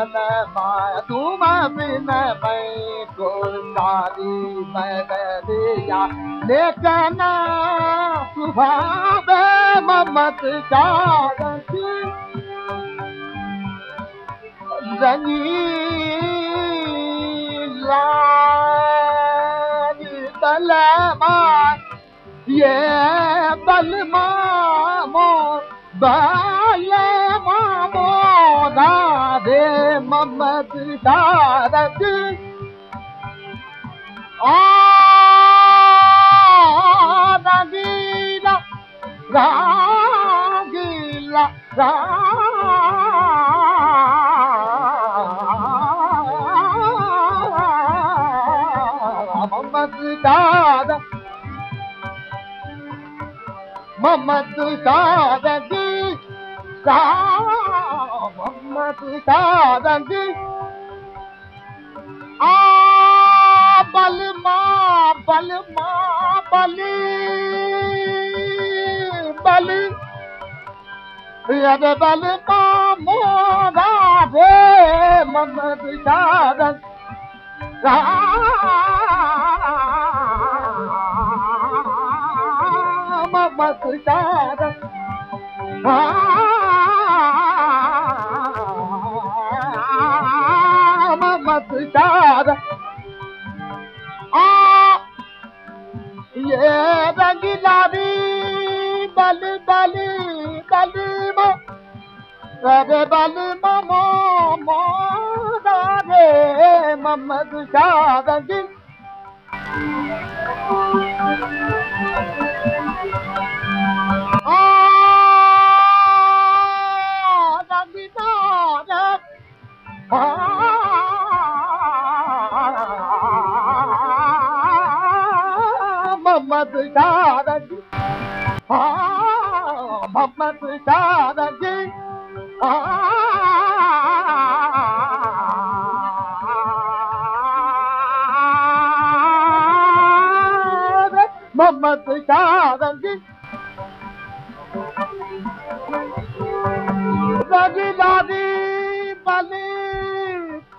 बन माया तुम बिन मैं को सारी मैं दिया लेकिन सुभाव ममत शादी रंगीला बल ये बल मामो बल दादे दारद आ रंगीला रंगीला ममत दादा ममत दादी ममत आ बल मां बल बली बली। यद बल मां मोरा रे ममत दादा ममत दादा रे बल ममो मो रे ममत दादा आ रंगीला ममत शादी ममत शादी ममत शादी रगी दादी बली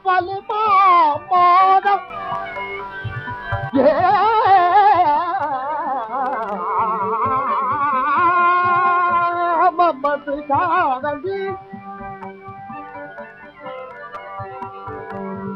बल मोद ये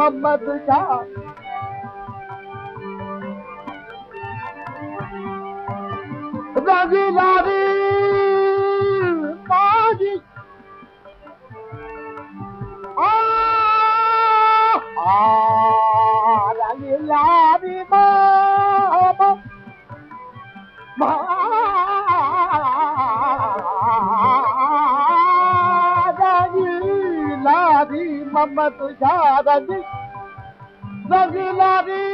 मोहम्मद ममत शादी रंगीलारी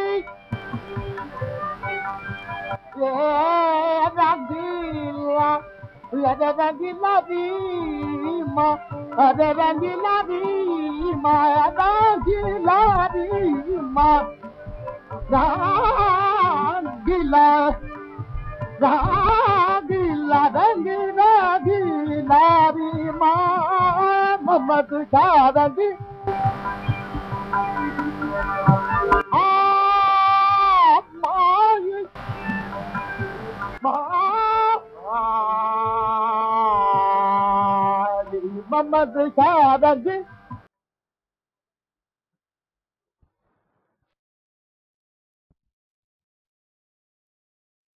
ये रंगीला अरे रंगीलारी माँ अरे रंगीलारी माँ रंगीलारी माँ रंगीला रंगीला रंगीला रंगीलारी माँ मोहम्मद शाह रंगी मोहम्मद शाह रंगी